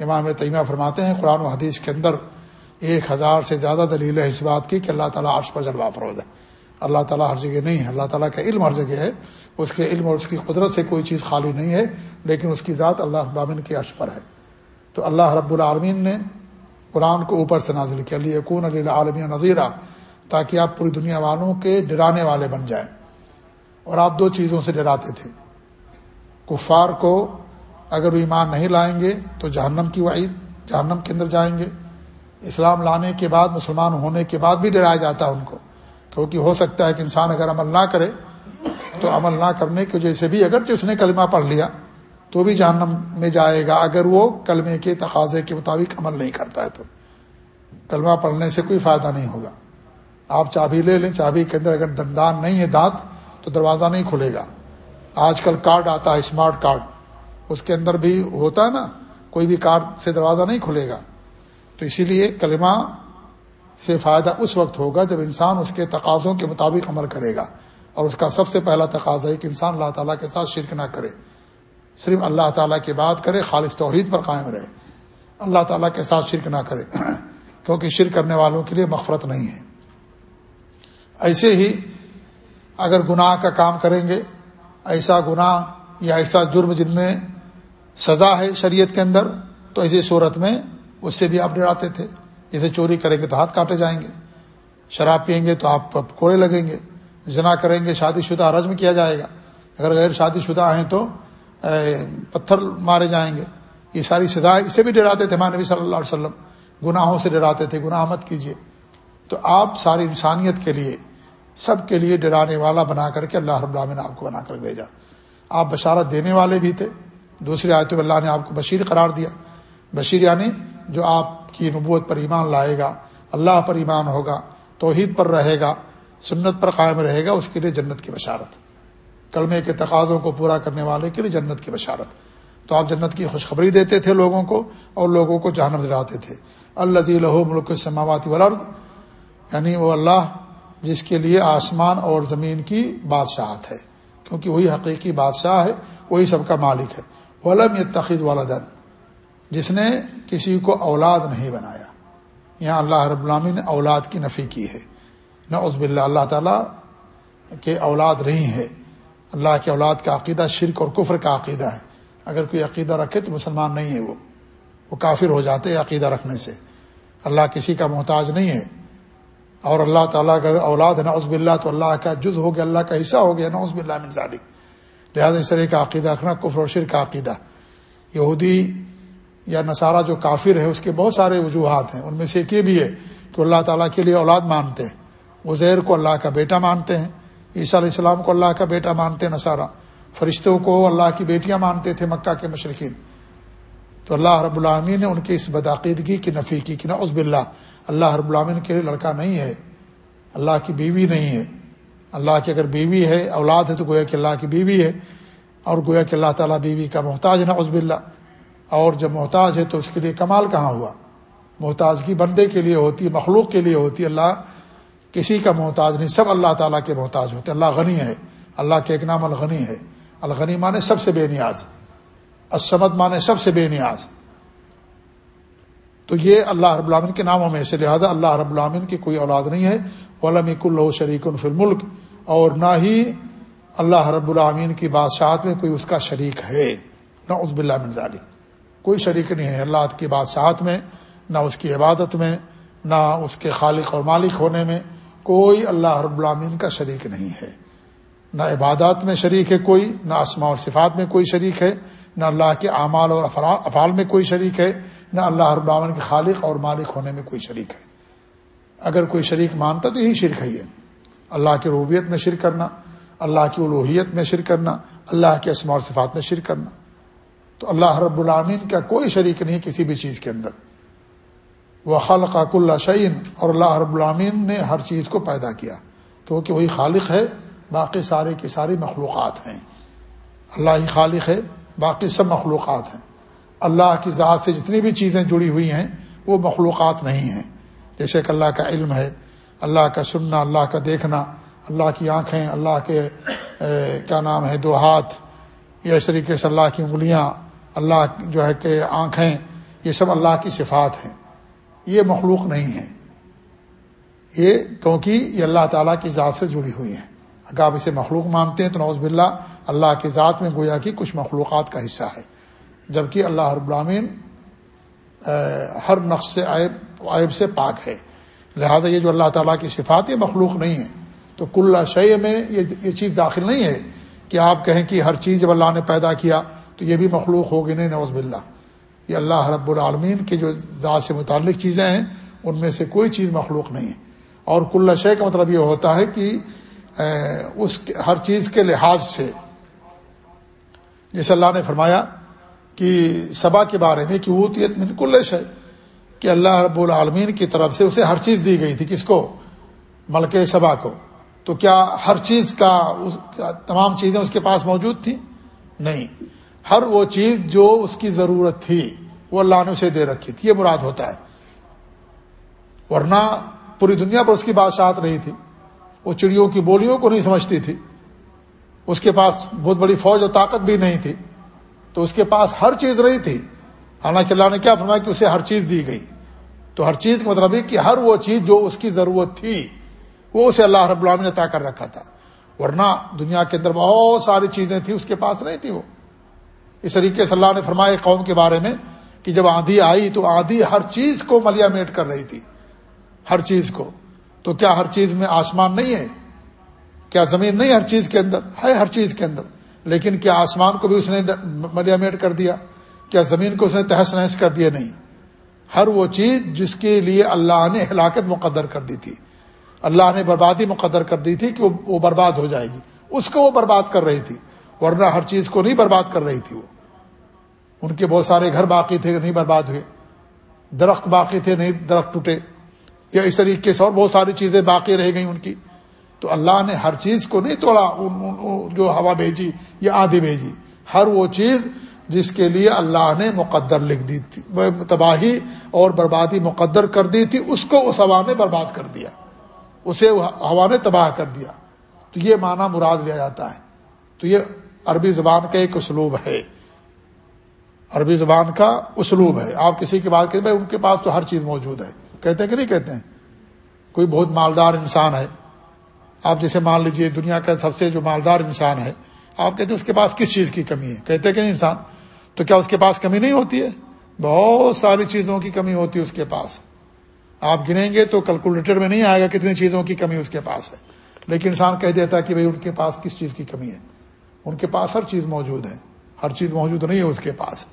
امام تیمیہ فرماتے ہیں، قرآن و حدیث کے اندر ایک ہزار سے زیادہ دلیل ہے اس بات کی کہ اللہ تعالیٰ عرش پر جلوہ فروز ہے۔ اللہ تعالیٰ ہر جگہ نہیں ہے۔ اللہ تعالیٰ کا علم ہر جگہ ہے۔ اس کے علم اور اس کی قدرت سے کوئی چیز خالی نہیں ہے، لیکن اس کی ذات اللہ ابامن کے عرش پر ہے۔ تو اللہ رب العالمین نے قرآن کو اوپر سے نازل کیا۔ علی یقون علی عالمی نظیرہ، تاکہ آپ پوری دنیا والوں کے ڈرانے والے بن جائیں۔ اور آپ دو چیزوں سے ڈراتے تھے۔ کفار کو اگر وہ ایمان نہیں لائیں گے تو جہنم کی وعید، جہنم کے اندر جائیں گے۔ اسلام لانے کے بعد، مسلمان ہونے کے بعد بھی ڈرایا جاتا ہے ان کو۔ کیونکہ ہو سکتا ہے کہ انسان اگر عمل نہ کرے، تو عمل نہ کرنے کی وجہ سے بھی اگرچہ اس نے کلمہ پڑھ لیا، تو بھی جہنم میں جائے گا۔ اگر وہ کلمے کے تقاضے کے مطابق عمل نہیں کرتا ہے تو کلمہ پڑھنے سے کوئی فائدہ نہیں ہوگا۔ آپ چابی لے لیں، چابی کے اندر اگر دندان نہیں ہے، دانت، تو دروازہ نہیں کھلے گا۔ آج کل کارڈ آتا ہے، اسمارٹ کارڈ۔ اس کے اندر بھی ہوتا ہے نا، کوئی بھی کارڈ سے دروازہ نہیں کھلے گا۔ تو اسی لیے کلمہ سے فائدہ اس وقت ہوگا جب انسان اس کے تقاضوں کے مطابق عمل کرے گا اور اس کا سب سے پہلا تقاضا ہے کہ انسان اللہ تعالیٰ کے ساتھ شرک نہ کرے۔ صرف اللہ تعالیٰ کی بات کرے، خالص توحید پر قائم رہے۔ اللہ تعالیٰ کے ساتھ شرک نہ کرے، کیونکہ شرک کرنے والوں کے لیے مغفرت نہیں ہے۔ ایسے ہی اگر گناہ کا کام کریں گے، ایسا گناہ یا ایسا جرم جن میں سزا ہے شریعت کے اندر، تو ایسی صورت میں اس سے بھی آپ ڈراتے تھے۔ جیسے چوری کریں گے تو ہاتھ کاٹے جائیں گے۔ شراب پئیں گے تو آپ کوڑے لگیں گے۔ جنا کریں گے شادی شدہ رزم کیا جائے گا۔ اگر غیر شادی شدہ ہیں تو پتھر مارے جائیں گے۔ یہ ساری سزائیں اس سے بھی ڈراتے تھے مانبی صلی اللہ علیہ وسلم گناہوں سے ڈراتے تھے۔ گناہ مت کیجیے تو آپ ساری انسانیت کے لیے، سب کے لیے ڈرانے والا بنا کر کے اللہ رب العالمین نے آپ کو بنا کر بھیجا۔ آپ بشارت دینے والے بھی تھے۔ دوسری آیت اللہ نے آپ کو بشیر قرار دیا۔ بشیر یعنی جو آپ کی نبوت پر ایمان لائے گا، اللہ پر ایمان ہوگا، توحید پر رہے گا، سنت پر قائم رہے گا، اس کے لیے جنت کی بشارت۔ کلمے کے تقاضوں کو پورا کرنے والے کے لیے جنت کی بشارت۔ تو آپ جنت کی خوشخبری دیتے تھے لوگوں کو اور لوگوں کو جہنم دلاتے تھے۔ اللہ لہو ملک سماواتی ولرد یعنی وہ اللہ جس کے لیے آسمان اور زمین کی بادشاہت ہے، کیونکہ وہی حقیقی بادشاہ ہے، وہی سب کا مالک ہے۔ ولم یہ تقید والدن جس نے کسی کو اولاد نہیں بنایا۔ یہاں اللہ رب العامی نے اولاد کی نفی کی ہے۔ نہ عزب اللہ اللہ تعالیٰ کے اولاد نہیں ہے۔ اللہ کے اولاد کا عقیدہ شرک اور کفر کا عقیدہ ہے۔ اگر کوئی عقیدہ رکھے تو مسلمان نہیں ہے وہ۔ وہ کافر ہو جاتے عقیدہ رکھنے سے۔ اللہ کسی کا محتاج نہیں ہے۔ اور اللہ تعالیٰ کا اولاد ہے عزب اللہ تو اللہ کا جز ہو گیا، اللہ کا حصہ ہو گیا عزب اللہ من ذالک۔ لہٰذا اس طرح کا عقیدہ رکھنا کفر اور شر کا عقیدہ۔ یہودی یا نصارہ جو کافر ہے، اس کے بہت سارے وجوہات ہیں۔ ان میں سے ایک یہ بھی ہے کہ اللہ تعالیٰ کے لیے اولاد مانتے ہیں۔ وزیر کو اللہ کا بیٹا مانتے ہیں، عیسیٰ علیہ السلام کو اللہ کا بیٹا مانتے ہیں، نصارہ فرشتوں کو اللہ کی بیٹیاں مانتے تھے مکہ کے مشرقین۔ تو اللہ رب العامین نے ان کی اس بدعقیدگی کی، نفی کی کہ عزب اللہ اللہ رب العامین کے لیے لڑکا نہیں ہے۔ اللہ کی بیوی نہیں ہے۔ اللہ کی اگر بیوی ہے، اولاد ہے تو گویا کہ اللہ کی بیوی ہے۔ اور گویا کہ اللہ تعالیٰ بیوی کا محتاج نہ عزب اللہ اور جب محتاج ہے تو اس کے لیے کمال کہاں ہوا؟ محتاجگی بندے کے لیے ہوتی، مخلوق کے لیے ہوتی، اللہ کسی کا محتاج نہیں، سب اللہ تعالیٰ کے محتاج ہوتے اللہ غنی ہے۔ اللہ کے ایک نام الغنی ہے۔ الغنی مانے سب سے بے نیاز۔ اسمد مانے سب سے بے نیاز۔ تو یہ اللہ رب العامن کے ناموں میں سے، لہٰذا اللہ رب العامن کی کوئی اولاد نہیں ہے۔ علم اللہ شریک الف الملک۔ اور نہ ہی اللہ رب العامین کی بادشاہت میں کوئی اس کا شریک ہے۔ نہ عزب اللہ منظالی کوئی شریک نہیں ہے، اللہ کی بادشاہت میں، نہ اس کی عبادت میں، نہ اس کے خالق اور مالک ہونے میں کوئی اللہ رب العامین کا شریک نہیں ہے۔ نہ عبادات میں شریک ہے کوئی، نہ اسماء اور صفات میں کوئی شریک ہے، نہ اللہ کے اعمال اور افعال میں کوئی شریک ہے، نہ اللہ رب العامن کے خالق اور مالک ہونے میں کوئی شریک ہے۔ اگر کوئی شریک مانتا تو یہی شرک ہے اللہ کی روبیت میں شرک کرنا، اللہ کی الوحیت میں شرک کرنا، اللہ کے اسماء اور صفات میں شرک کرنا۔ تو اللہ رب العامین کا کوئی شریک نہیں کسی بھی چیز کے اندر۔ وہ خالق اللہ شعین اور اللہ رب العامین نے ہر چیز کو پیدا کیا۔ کیونکہ وہی خالق ہے، باقی سارے کی ساری مخلوقات ہیں۔ اللہ ہی خالق ہے، باقی سب مخلوقات ہیں۔ اللہ کی ذات سے جتنی بھی چیزیں جڑی ہوئی ہیں، وہ مخلوقات نہیں ہیں۔ جیسے کہ اللہ کا علم ہے، اللہ کا سننا، اللہ کا دیکھنا، اللہ کی آنکھیں، اللہ کے کیا نام ہے، دو ہاتھ، یا اس طریقے سے اللہ کی انگلیاں اللہ جو ہے کہ آنکھیں، یہ سب اللہ کی صفات ہیں۔ یہ مخلوق نہیں ہے یہ کیونکہ یہ اللہ تعالیٰ کی ذات سے جڑی ہوئی ہیں۔ اگر آپ اسے مخلوق مانتے ہیں تو نوز باللہ اللہ کی ذات میں گویا کی کچھ مخلوقات کا حصہ ہے۔ جبکہ اللہ رب العامین ہر نقش سے عیب عیب سے پاک ہے۔ لہذا یہ جو اللہ تعالیٰ کی صفات یہ مخلوق نہیں ہے تو کل شع میں یہ چیز داخل نہیں ہے کہ آپ کہیں کہ ہر چیز جب اللہ نے پیدا کیا تو یہ بھی مخلوق ہوگی نہیں نوز باللہ۔ یہ اللہ رب العالمین کی جو ذات سے متعلق چیزیں ہیں، ان میں سے کوئی چیز مخلوق نہیں ہے۔ اور کل شے کا مطلب یہ ہوتا ہے کہ اس ہر چیز کے لحاظ سے۔ جیسے اللہ نے فرمایا کہ صبا کے بارے میں کہ وہ من کل شے، کہ اللہ رب العالمین کی طرف سے اسے ہر چیز دی گئی تھی۔ کس کو؟ ملک صبا کو۔ تو کیا ہر چیز کا، تمام چیزیں اس کے پاس موجود تھیں؟ نہیں۔ ہر وہ چیز جو اس کی ضرورت تھی، وہ اللہ نے اسے دے رکھی تھی، یہ مراد ہوتا ہے۔ ورنہ پوری دنیا پر اس کی بادشاہت نہیں تھی۔ وہ چڑیوں کی بولیوں کو نہیں سمجھتی تھی۔ اس کے پاس بہت بڑی فوج اور طاقت بھی نہیں تھی۔ تو اس کے پاس ہر چیز نہیں تھی۔ حالانکہ اللہ نے کیا فرمایا کہ اسے ہر چیز دی گئی۔ تو ہر چیز کا مطلب ہے کہ ہر وہ چیز جو اس کی ضرورت تھی، وہ اسے اللہ رب العالمین نے طے کر رکھا تھا۔ ورنہ دنیا کے اندر بہت ساری چیزیں تھیں، اس کے پاس نہیں تھی وہ۔ اس طریقے سے اللہ نے فرمایا قوم کے بارے میں کہ جب آندھی آئی تو آندھی ہر چیز کو ملیا میٹ کر رہی تھی۔ ہر چیز کو۔ تو کیا ہر چیز میں آسمان نہیں ہے؟ کیا زمین نہیں ہر چیز کے اندر؟ ہے ہر چیز کے اندر۔ لیکن کیا آسمان کو بھی اس نے ملیا میٹ کر دیا؟ کیا زمین کو اس نے تہس نہس کر دیا؟ نہیں۔ ہر وہ چیز جس کے لیے اللہ نے ہلاکت مقدر کر دی تھی۔ اللہ نے بربادی مقدر کر دی تھی کہ وہ برباد ہو جائے گی۔ اس کو وہ برباد کر رہی تھی۔ ورنہ ہر چیز کو نہیں برباد کر رہی تھی وہ۔ ان کے بہت سارے گھر باقی تھے، نہیں برباد ہوئے۔ درخت باقی تھے، نہیں، درخت ٹوٹے۔ یا اس طریقے سے اور بہت ساری چیزیں باقی رہ گئیں ان کی۔ تو اللہ نے ہر چیز کو نہیں توڑا جو ہوا بھیجی، یا آدھی بھیجی۔ ہر وہ چیز جس کے لیے اللہ نے مقدر لکھ دی تھی تباہی اور بربادی مقدر کر دی تھی، اس کو اس ہوا نے برباد کر دیا۔ اسے ہوا نے تباہ کر دیا۔ تو یہ معنی مراد لیا جاتا ہے۔ تو یہ عربی زبان کا ایک اسلوب ہے۔ عربی زبان کا اسلوب ہے۔ آپ کسی کی بات کریں بھائی ان کے پاس تو ہر چیز موجود ہے۔ کہتے ہیں کہ نہیں کہتے ہیں؟ کوئی بہت مالدار انسان ہے۔ آپ جیسے مان لیجیے دنیا کا سب سے جو مالدار انسان ہے، آپ کہتے ہیں اس کے پاس کس چیز کی کمی ہے؟ کہتے ہیں کہ نہیں انسان؟ تو کیا اس کے پاس کمی نہیں ہوتی ہے؟ بہت ساری چیزوں کی کمی ہوتی ہے اس کے پاس۔ آپ گنیں گے تو کیلکولیٹر میں نہیں آئے گا کتنی چیزوں کی کمی اس کے پاس ہے۔ لیکن انسان کہہ دیتا ہے کہ بھائی ان کے پاس کس چیز کی کمی ہے؟ ان کے پاس ہر چیز موجود ہے۔ ہر چیز موجود نہیں ہے اس کے پاس۔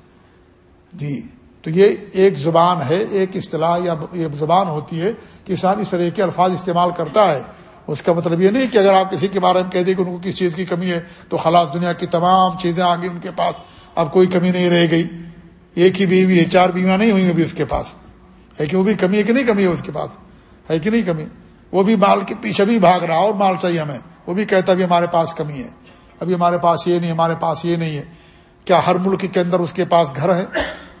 جی تو یہ ایک زبان ہے، ایک اصطلاح یا یہ زبان ہوتی ہے کہ انسان اس طرح کے الفاظ استعمال کرتا ہے۔ اس کا مطلب یہ نہیں کہ اگر آپ کسی کے بارے میں کہہ دیں کہ ان کو کس چیز کی کمی ہے، تو خلاص دنیا کی تمام چیزیں آ گئی ان کے پاس، اب کوئی کمی نہیں رہ گئی۔ ایک ہی بیوی ہے، چار بیویاں نہیں ہوئی ابھی اس کے پاس۔ ہے کہ وہ بھی کمی ہے کہ نہیں کمی ہے اس کے پاس؟ ہے کہ نہیں کمی؟ وہ بھی مال کے پیچھے بھی بھاگ رہا اور مال چاہیے ہمیں۔ وہ بھی کہتا بھی ہمارے پاس کمی ہے۔ ابھی ہمارے پاس یہ نہیں، ہمارے پاس یہ نہیں ہے۔ کیا ہر ملک کے اندر اس کے پاس گھر ہے؟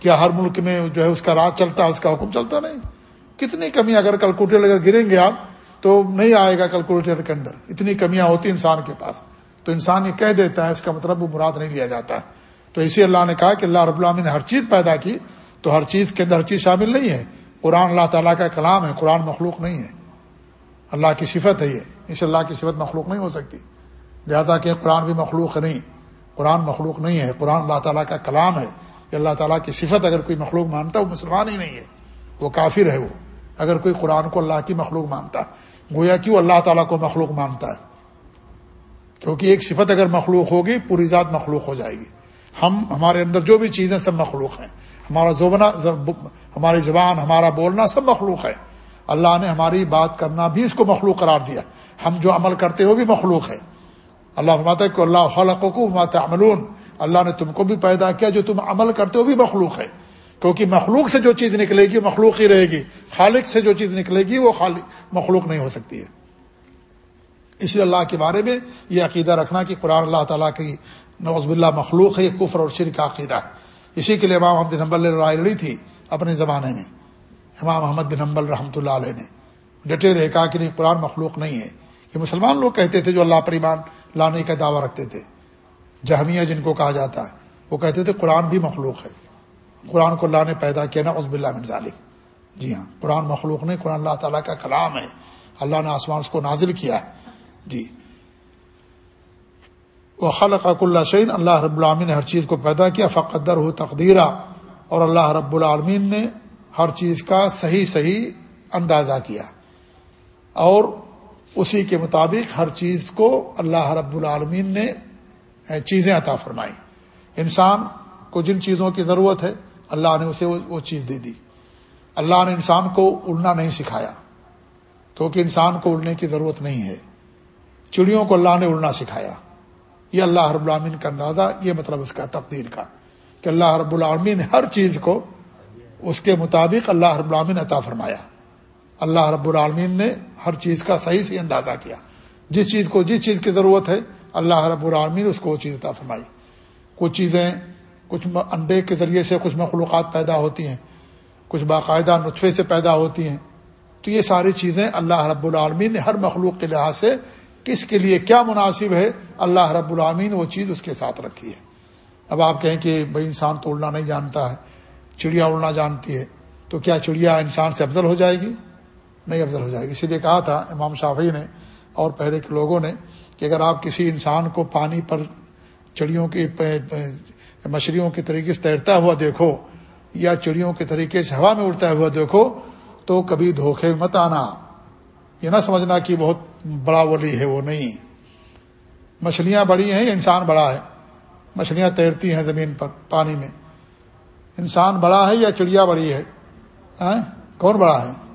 کیا ہر ملک میں جو ہے اس کا راج چلتا ہے، اس کا حکم چلتا نہیں؟ کتنی کمی اگر کیلکولیٹر اگر گریں گے آپ، تو نہیں آئے گا کیلکولیٹر کے اندر۔ اتنی کمیاں ہوتی انسان کے پاس۔ تو انسان یہ کہہ دیتا ہے، اس کا مطلب وہ مراد نہیں لیا جاتا۔ ہے تو اسی اللہ نے کہا کہ اللہ رب اللہ نے ہر چیز پیدا کی، تو ہر چیز کے اندر ہر چیز شامل نہیں ہے۔ قرآن اللہ تعالیٰ کا کلام ہے، قرآن مخلوق نہیں ہے۔ اللہ کی صفت ہے یہ۔ اس اللہ کی صفت مخلوق نہیں ہو سکتی۔ لہذا کہ قرآن بھی مخلوق نہیں۔ قرآن مخلوق نہیں ہے، قرآن اللہ تعالیٰ کا کلام ہے۔ کہ اللہ تعالیٰ کی صفت اگر کوئی مخلوق مانتا، وہ مسلمان ہی نہیں ہے۔ وہ کافر ہے وہ۔ اگر کوئی قرآن کو اللہ کی مخلوق مانتا، گویا کہ وہ اللہ تعالیٰ کو مخلوق مانتا ہے؟ کیونکہ ایک صفت اگر مخلوق ہوگی، پوری ذات مخلوق ہو جائے گی۔ ہم، ہمارے اندر جو بھی چیزیں سب مخلوق ہیں۔ ہمارا زبنا ہماری زبان، ہمارا بولنا سب مخلوق ہے۔ اللہ نے ہماری بات کرنا بھی اس کو مخلوق قرار دیا۔ ہم جو عمل کرتے وہ بھی مخلوق ہے۔ اللہ فرماتا ہے کہ اللہ خلق کو اللہ نے تم کو بھی پیدا کیا، جو تم عمل کرتے ہو بھی مخلوق ہے۔ کیونکہ مخلوق سے جو چیز نکلے گی مخلوق ہی رہے گی۔ خالق سے جو چیز نکلے گی وہ خالق، مخلوق نہیں ہو سکتی ہے۔ اس لیے اللہ کے بارے میں یہ عقیدہ رکھنا کہ قرآن اللہ تعالیٰ کی نوز باللہ مخلوق ہے، یہ کفر اور شرک کا عقیدہ ہے۔ اسی کے لیے امام محمد نمبر رائے لڑی تھی اپنے زمانے میں۔ امام محمد بن نمبل رحمۃ اللہ علیہ نے ڈٹے رہے کہا کہ نہیں، قرآن مخلوق نہیں ہے۔ یہ مسلمان لوگ کہتے تھے جو اللہ پر ایمان لانے کا دعویٰ رکھتے تھے۔ جہمیہ جن کو کہا جاتا ہے، وہ کہتے تھے قرآن بھی مخلوق ہے۔ قرآن کو اللہ نے پیدا کیا نا عزب اللہ ظالم جی ہاں قرآن مخلوق نے قرآن اللہ تعالیٰ کا کلام ہے۔ اللہ نے آسمان اس کو نازل کیا ہے۔ جی۔ وہ خلق اللہ شعین اللہ رب العالمین نے ہر چیز کو پیدا کیا فقدر ہو تقدیرہ۔ اور اللہ رب العالمین نے ہر چیز کا صحیح صحیح اندازہ کیا۔ اور اسی کے مطابق ہر چیز کو اللہ رب العالمین نے چیزیں عطا فرمائی۔ انسان کو جن چیزوں کی ضرورت ہے، اللہ نے اسے وہ چیز دے دی۔ اللہ نے انسان کو اڑنا نہیں سکھایا، کیونکہ انسان کو اڑنے کی ضرورت نہیں ہے۔ چڑیوں کو اللہ نے اڑنا سکھایا۔ یہ اللہ رب العالمین کا اندازہ، یہ مطلب اس کا تقدیر کا۔ کہ اللہ رب العالمین نے ہر چیز کو، اس کے مطابق اللہ رب العالمین عطا فرمایا۔ اللہ رب العالمین نے ہر چیز کا صحیح سے اندازہ کیا۔ جس چیز کو جس چیز کی ضرورت ہے، اللہ رب العالمین اس کو وہ چیز عطا فرمائی۔ کچھ چیزیں کچھ انڈے کے ذریعے سے کچھ مخلوقات پیدا ہوتی ہیں، کچھ باقاعدہ نطفے سے پیدا ہوتی ہیں۔ تو یہ ساری چیزیں اللہ رب العالمین نے ہر مخلوق کے لحاظ سے کس کے لیے کیا مناسب ہے، اللہ رب العامین وہ چیز اس کے ساتھ رکھی ہے۔ اب آپ کہیں کہ بھائی انسان تو اڑنا نہیں جانتا ہے، چڑیا اڑنا جانتی ہے، تو کیا چڑیا انسان سے افضل ہو جائے گی؟ نہیں افضل ہو جائے گی۔ اسی لیے کہا تھا امام شافی نے اور پہلے کے لوگوں نے کہ اگر آپ کسی انسان کو پانی پر چڑیوں کی مچھلیوں کے طریقے سے تیرتا ہوا دیکھو یا چڑیوں کے طریقے سے ہوا میں اڑتا ہوا دیکھو تو کبھی دھوکے مت آنا۔ یہ نہ سمجھنا کہ بہت بڑا ولی ہے وہ نہیں۔ مچھلیاں بڑی ہیں، انسان بڑا ہے۔ مچھلیاں تیرتی ہیں زمین پر، پانی میں۔ انسان بڑا ہے یا چڑیا بڑی ہے؟ ہاں؟ کون بڑا ہے؟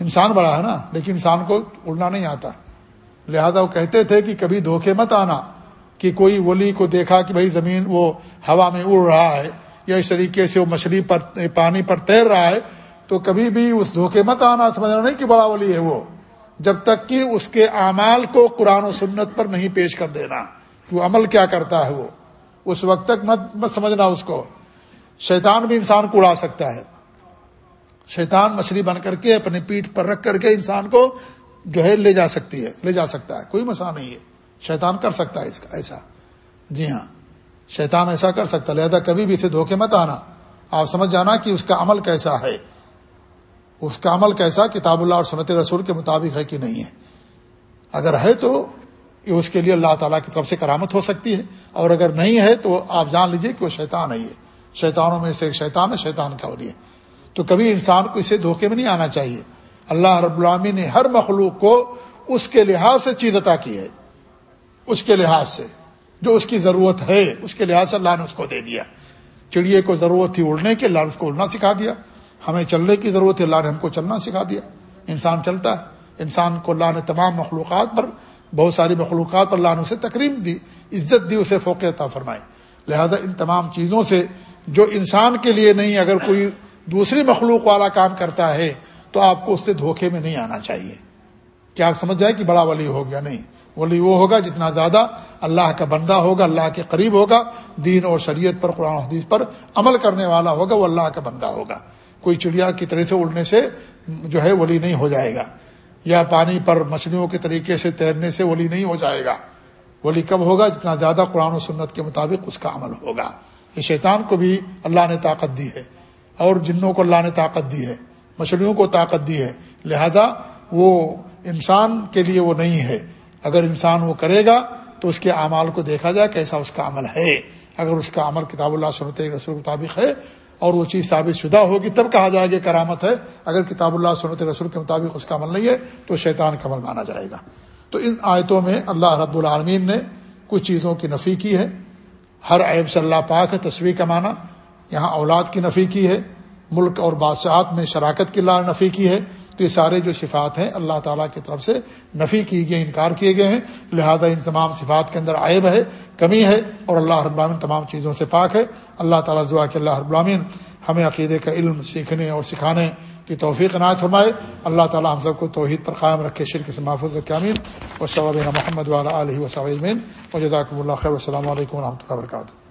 انسان بڑا ہے نا، لیکن انسان کو اڑنا نہیں آتا۔ لہذا وہ کہتے تھے کہ کبھی دھوکے مت آنا کہ کوئی ولی کو دیکھا کہ بھائی زمین وہ ہوا میں اڑ رہا ہے یا اس طریقے سے وہ مچھلی پر، پانی پر تیر رہا ہے، تو کبھی بھی اس دھوکے مت آنا سمجھنا نہیں کہ بڑا ولی ہے وہ۔ جب تک کہ اس کے اعمال کو قرآن و سنت پر نہیں پیش کر دینا۔ کہ وہ عمل کیا کرتا ہے وہ؟ اس وقت تک مت مت سمجھنا اس کو۔ شیطان بھی انسان کو اڑا سکتا ہے۔ شیطان مچھلی بن کر کے اپنے پیٹھ پر رکھ کر کے انسان کو جو ہے لے جا سکتی ہے، لے جا سکتا ہے۔ کوئی مسئلہ نہیں ہے۔ شیطان کر سکتا ہے اس کا، ایسا۔ جی ہاں۔ شیطان ایسا کر سکتا لہذا کبھی بھی اسے دھوکے مت آنا۔ آپ سمجھ جانا کہ اس کا عمل کیسا ہے۔ اس کا عمل کیسا کتاب اللہ اور سنت رسول کے مطابق ہے کہ نہیں ہے۔ اگر ہے تو یہ اس کے لیے اللہ تعالیٰ کی طرف سے کرامت ہو سکتی ہے۔ اور اگر نہیں ہے تو آپ جان لیجیے کہ وہ شیطان ہے یہ۔ شیطانوں میں سے ایک شیطان ہے، شیطان کا ولی ہے۔ تو کبھی انسان کو اسے دھوکے میں نہیں آنا چاہیے۔ اللہ رب العامی نے ہر مخلوق کو اس کے لحاظ سے چیز عطا کی ہے۔ اس کے لحاظ سے۔ جو اس کی ضرورت ہے، اس کے لحاظ سے اللہ نے اس کو دے دیا۔ چڑیے کو ضرورت تھی اڑنے کی اللہ نے اس کو اڑنا سکھا دیا۔ ہمیں چلنے کی ضرورت ہے اللہ نے ہم کو چلنا سکھا دیا۔ انسان چلتا ہے۔ انسان کو اللہ نے تمام مخلوقات پر، بہت ساری مخلوقات پر اللہ نے اسے تقریب دی، عزت دی، اسے فوقیت فرمائی۔ لہذا ان تمام چیزوں سے جو انسان کے لیے نہیں، اگر کوئی دوسری مخلوق والا کام کرتا ہے تو آپ کو اس سے دھوکے میں نہیں آنا چاہیے۔ کیا آپ سمجھ جائے کہ بڑا ولی ہو گیا؟ نہیں۔ ولی وہ ہوگا جتنا زیادہ اللہ کا بندہ ہوگا، اللہ کے قریب ہوگا، دین اور شریعت پر، قرآن حدیث پر عمل کرنے والا ہوگا، وہ اللہ کا بندہ ہوگا۔ کوئی چڑیا کی طرح سے اڑنے سے جو ہے ولی نہیں ہو جائے گا۔ یا پانی پر مچھلیوں کے طریقے سے تیرنے سے ولی نہیں ہو جائے گا۔ ولی کب ہوگا؟ جتنا زیادہ قرآن و سنت کے مطابق اس کا عمل ہوگا۔ یہ شیطان کو بھی اللہ نے طاقت دی ہے۔ اور جنوں کو اللہ نے طاقت دی ہے مچھلیوں کو طاقت دی ہے، لہذا وہ انسان کے لیے وہ نہیں ہے۔ اگر انسان وہ کرے گا تو اس کے اعمال کو دیکھا جائے کیسا اس کا عمل ہے۔ اگر اس کا عمل کتاب اللہ، سنت رسول کے مطابق ہے اور وہ چیز ثابت شدہ ہوگی، تب کہا جائے گا کرامت ہے۔ اگر کتاب اللہ، سنت رسول کے مطابق اس کا عمل نہیں ہے تو شیطان کا عمل مانا جائے گا۔ تو ان آیتوں میں اللہ رب العالمین نے کچھ چیزوں کی نفی کی ہے۔ ہر عیب سے اللہ پاک ہے تصویر کا معنی۔ یہاں اولاد کی نفی کی ہے، ملک اور بادشاہت میں شراکت کی اللہ نفی کی ہے، تو یہ سارے جو صفات ہیں اللہ تعالیٰ کی طرف سے نفی کی گئی انکار کیے گئے ہیں۔ لہذا ان تمام صفات کے اندر عائب ہے، کمی ہے اور اللہ رب العالمین تمام چیزوں سے پاک ہے۔ اللہ تعالیٰ دعا کہ اللہ رب العالمین ہمیں عقیدے کا علم سیکھنے اور سکھانے کی توفیق عنایت فرمائے۔ اللہ تعالیٰ ہم سب کو توحید پر قائم رکھے، شرک سے محفوظ رکھے امین و صبح محمد والا علیہ وسلم و جزاکم اللہ خیر السلام علیکم و رحمۃ اللہ وبرکاتہ۔